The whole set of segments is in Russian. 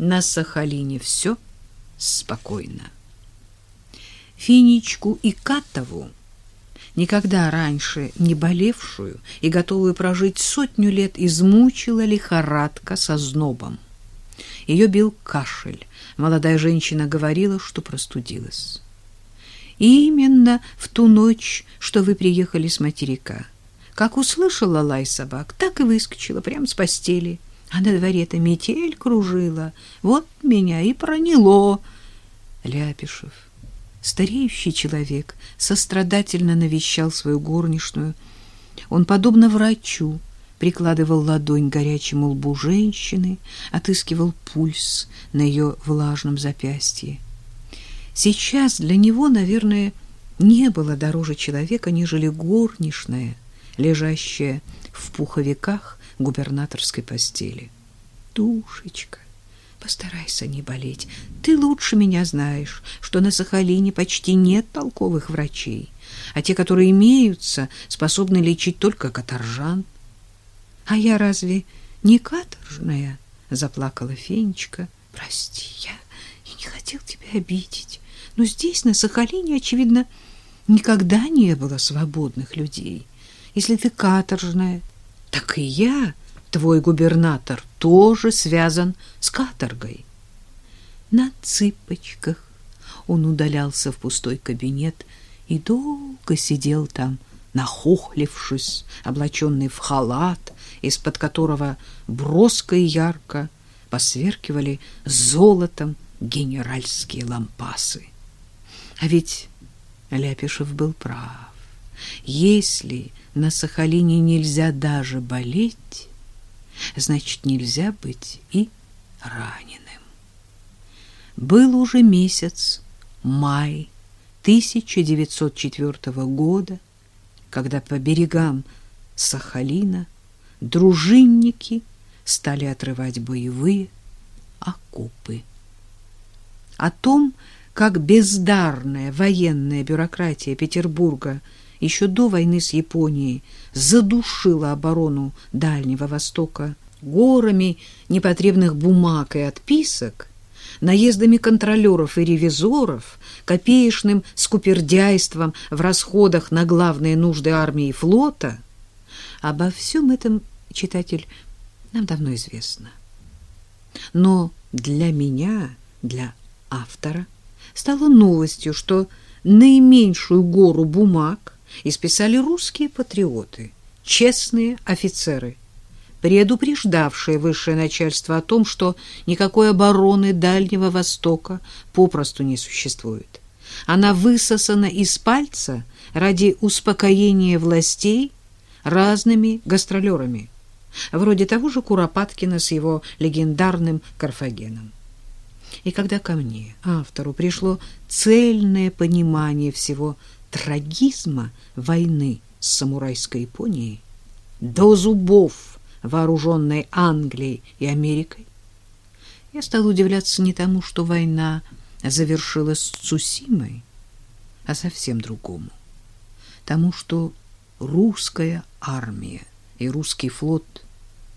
на Сахалине все спокойно. Финичку и Катову, никогда раньше не болевшую и готовую прожить сотню лет, измучила лихорадка со знобом. Ее бил кашель. Молодая женщина говорила, что простудилась. Именно в ту ночь, что вы приехали с материка. Как услышала лай собак, так и выскочила прямо с постели. А на дворе-то метель кружила. Вот меня и проняло. Ляпишев, стареющий человек, сострадательно навещал свою горничную. Он, подобно врачу, прикладывал ладонь к горячему лбу женщины, отыскивал пульс на ее влажном запястье. Сейчас для него, наверное, не было дороже человека, нежели горничная, лежащая в пуховиках губернаторской постели. Душечка, постарайся не болеть. Ты лучше меня знаешь, что на Сахалине почти нет толковых врачей, а те, которые имеются, способны лечить только каторжан. А я разве не каторжная? Заплакала Фенечка. Прости, я не хотел тебя обидеть. Но здесь, на Сахалине, очевидно, никогда не было свободных людей. Если ты каторжная, так и я, твой губернатор, тоже связан с каторгой. На цыпочках он удалялся в пустой кабинет и долго сидел там, нахохлившись, облаченный в халат, из-под которого броско и ярко посверкивали золотом генеральские лампасы. А ведь Ляпишев был прав. Если на Сахалине нельзя даже болеть, значит, нельзя быть и раненым. Был уже месяц май 1904 года, когда по берегам Сахалина дружинники стали отрывать боевые окопы. О том, как бездарная военная бюрократия Петербурга еще до войны с Японией задушила оборону Дальнего Востока горами непотребных бумаг и отписок, наездами контролеров и ревизоров, копеечным скупердяйством в расходах на главные нужды армии и флота. Обо всем этом, читатель, нам давно известно. Но для меня, для автора, стало новостью, что наименьшую гору бумаг исписали русские патриоты, честные офицеры, предупреждавшие высшее начальство о том, что никакой обороны Дальнего Востока попросту не существует. Она высосана из пальца ради успокоения властей разными гастролерами, вроде того же Куропаткина с его легендарным Карфагеном. И когда ко мне, автору, пришло цельное понимание всего трагизма войны с самурайской Японией, до зубов вооруженной Англией и Америкой, я стал удивляться не тому, что война завершилась с Цусимой, а совсем другому. Тому, что русская армия и русский флот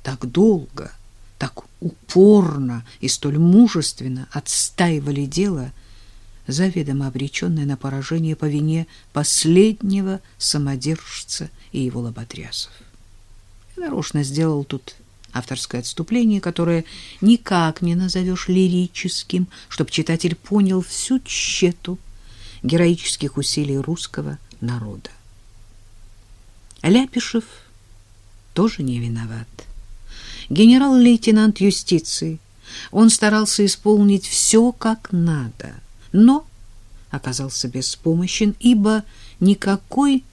так долго – так упорно и столь мужественно отстаивали дело, заведомо обреченное на поражение по вине последнего самодержца и его лоботрясов. Я нарочно сделал тут авторское отступление, которое никак не назовешь лирическим, чтобы читатель понял всю тщету героических усилий русского народа. Ляпишев тоже не виноват генерал-лейтенант юстиции. Он старался исполнить все как надо, но оказался беспомощен, ибо никакой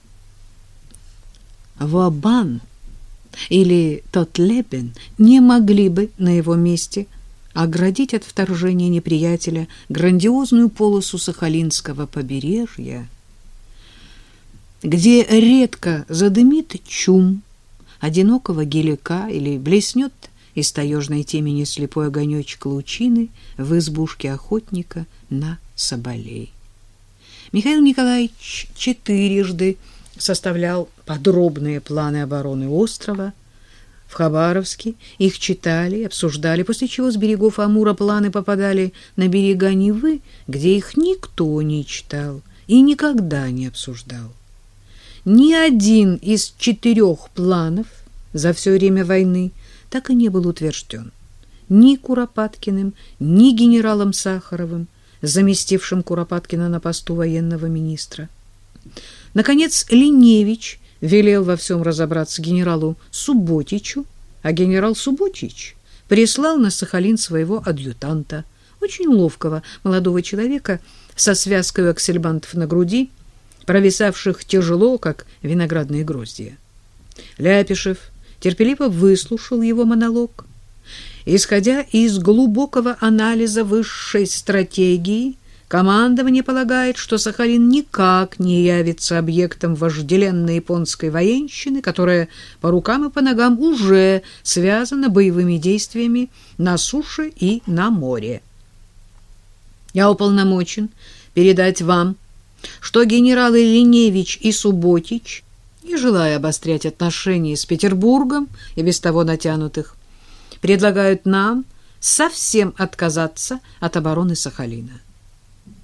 Вабан или тот Лебен не могли бы на его месте оградить от вторжения неприятеля грандиозную полосу Сахалинского побережья, где редко задымит чум, одинокого гелика или блеснет из таежной темени слепой огонечек лучины в избушке охотника на соболей. Михаил Николаевич четырежды составлял подробные планы обороны острова. в Хабаровске, их читали, обсуждали, после чего с берегов Амура планы попадали на берега Невы, где их никто не читал и никогда не обсуждал. Ни один из четырех планов за все время войны так и не был утвержден. Ни Куропаткиным, ни генералом Сахаровым, заместившим Куропаткина на посту военного министра. Наконец, Линевич велел во всем разобраться генералу Субботичу, а генерал Субботич прислал на Сахалин своего адъютанта, очень ловкого молодого человека со связкой аксельбантов на груди, провисавших тяжело, как виноградные гроздья. Ляпишев терпеливо выслушал его монолог. Исходя из глубокого анализа высшей стратегии, командование полагает, что Сахалин никак не явится объектом вожделенной японской военщины, которая по рукам и по ногам уже связана боевыми действиями на суше и на море. Я уполномочен передать вам, что генералы Линевич и Субботич не желая обострять отношения с Петербургом и без того натянутых, предлагают нам совсем отказаться от обороны Сахалина.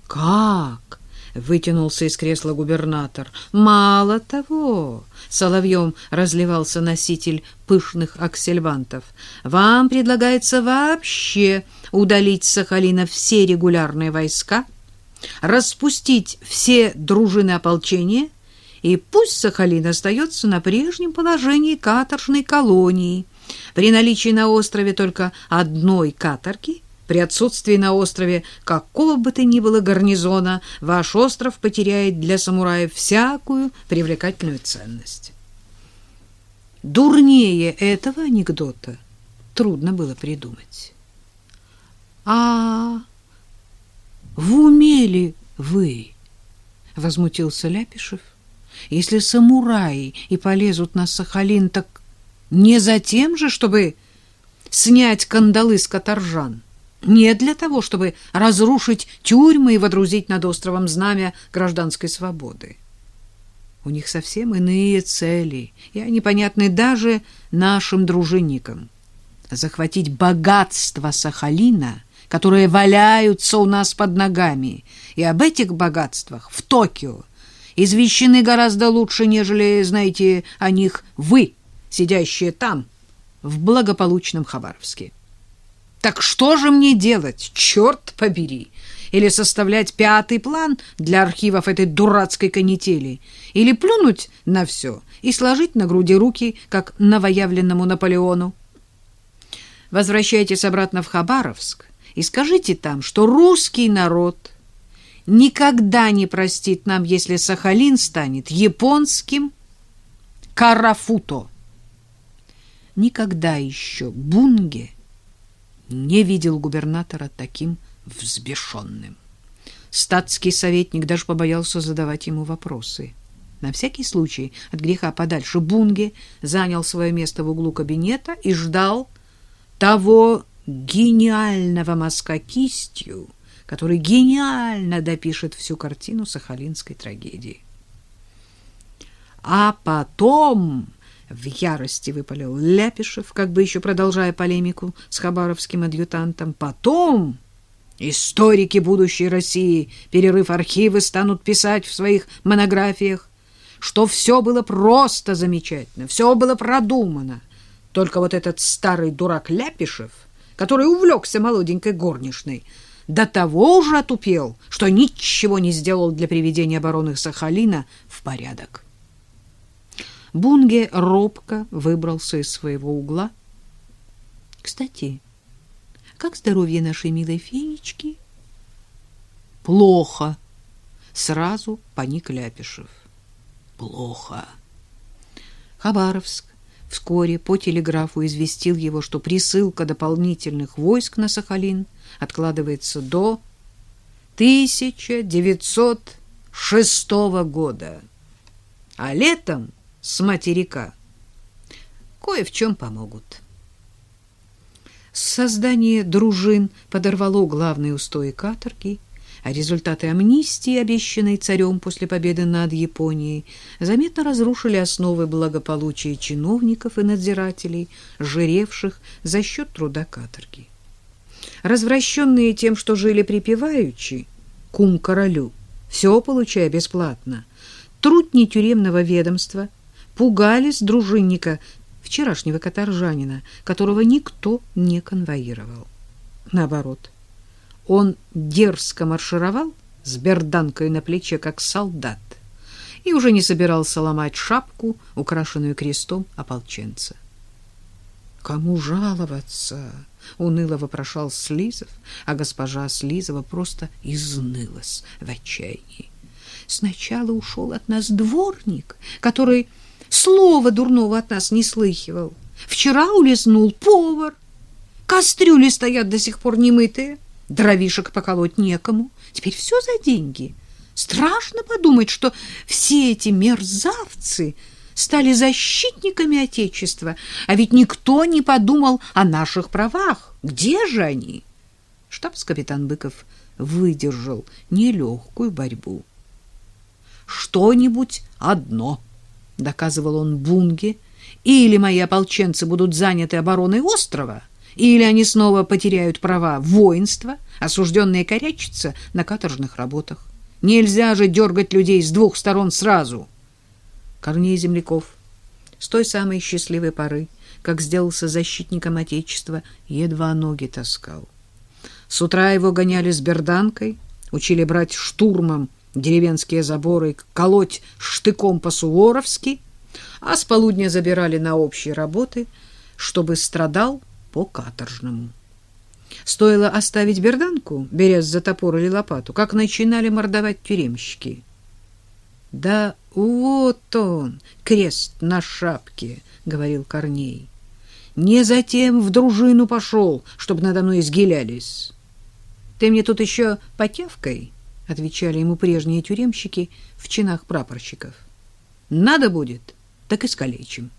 Как? вытянулся из кресла губернатор. Мало того, соловьем разливался носитель пышных аксельбантов. Вам предлагается вообще удалить с Сахалина все регулярные войска, распустить все дружины ополчения и пусть Сахалин остается на прежнем положении каторжной колонии. При наличии на острове только одной каторги, при отсутствии на острове какого бы то ни было гарнизона, ваш остров потеряет для самураев всякую привлекательную ценность. Дурнее этого анекдота трудно было придумать. А в уме ли вы? возмутился Ляпишев. Если самураи и полезут на Сахалин, так не за тем же, чтобы снять кандалы с каторжан, не для того, чтобы разрушить тюрьмы и водрузить над островом знамя гражданской свободы. У них совсем иные цели, и они понятны даже нашим дружинникам. Захватить богатство Сахалина, которые валяются у нас под ногами, и об этих богатствах в Токио извещены гораздо лучше, нежели знаете о них вы, сидящие там, в благополучном Хабаровске. Так что же мне делать, черт побери? Или составлять пятый план для архивов этой дурацкой канители? Или плюнуть на все и сложить на груди руки, как новоявленному Наполеону? Возвращайтесь обратно в Хабаровск и скажите там, что русский народ — никогда не простит нам, если Сахалин станет японским Карафуто. Никогда еще Бунге не видел губернатора таким взбешенным. Статский советник даже побоялся задавать ему вопросы. На всякий случай от греха подальше Бунге занял свое место в углу кабинета и ждал того гениального мазка кистью, который гениально допишет всю картину сахалинской трагедии. А потом в ярости выпалил Ляпишев, как бы еще продолжая полемику с хабаровским адъютантом. Потом историки будущей России, перерыв архивы, станут писать в своих монографиях, что все было просто замечательно, все было продумано. Только вот этот старый дурак Ляпишев, который увлекся молоденькой горничной, до того уже отупел, что ничего не сделал для приведения обороны Сахалина в порядок. Бунге робко выбрался из своего угла. Кстати, как здоровье нашей милой фенечки? Плохо. Сразу паник Ляпишев. Плохо. Хабаровск вскоре по телеграфу известил его, что присылка дополнительных войск на Сахалин откладывается до 1906 года. А летом с материка кое в чем помогут. Создание дружин подорвало главные устои каторги, а результаты амнистии, обещанной царем после победы над Японией, заметно разрушили основы благополучия чиновников и надзирателей, жиревших за счет труда каторги. Развращенные тем, что жили припеваючи, кум королю, все получая бесплатно, трудни тюремного ведомства пугались дружинника, вчерашнего каторжанина, которого никто не конвоировал. Наоборот, он дерзко маршировал с берданкой на плече, как солдат, и уже не собирался ломать шапку, украшенную крестом ополченца. «Кому жаловаться?» — уныло вопрошал Слизов, а госпожа Слизова просто изнылась в отчаянии. «Сначала ушел от нас дворник, который слова дурного от нас не слыхивал. Вчера улизнул повар. Кастрюли стоят до сих пор немытые, дровишек поколоть некому. Теперь все за деньги. Страшно подумать, что все эти мерзавцы стали защитниками Отечества, а ведь никто не подумал о наших правах. Где же они? Штабс-капитан Быков выдержал нелегкую борьбу. Что-нибудь одно, доказывал он Бунге, или мои ополченцы будут заняты обороной острова, или они снова потеряют права воинства, осужденные корячиться на каторжных работах. Нельзя же дергать людей с двух сторон сразу. Корней Земляков с той самой счастливой поры, как сделался защитником Отечества, едва ноги таскал. С утра его гоняли с берданкой, учили брать штурмом деревенские заборы, колоть штыком по-суворовски, а с полудня забирали на общие работы, чтобы страдал по-каторжному. Стоило оставить берданку, берясь за топор или лопату, как начинали мордовать тюремщики. Да вот он, крест на шапке, говорил Корней. Не затем в дружину пошел, чтобы надо мной изгилялись. Ты мне тут еще потявкой, отвечали ему прежние тюремщики в чинах прапорщиков. Надо будет, так искалечим.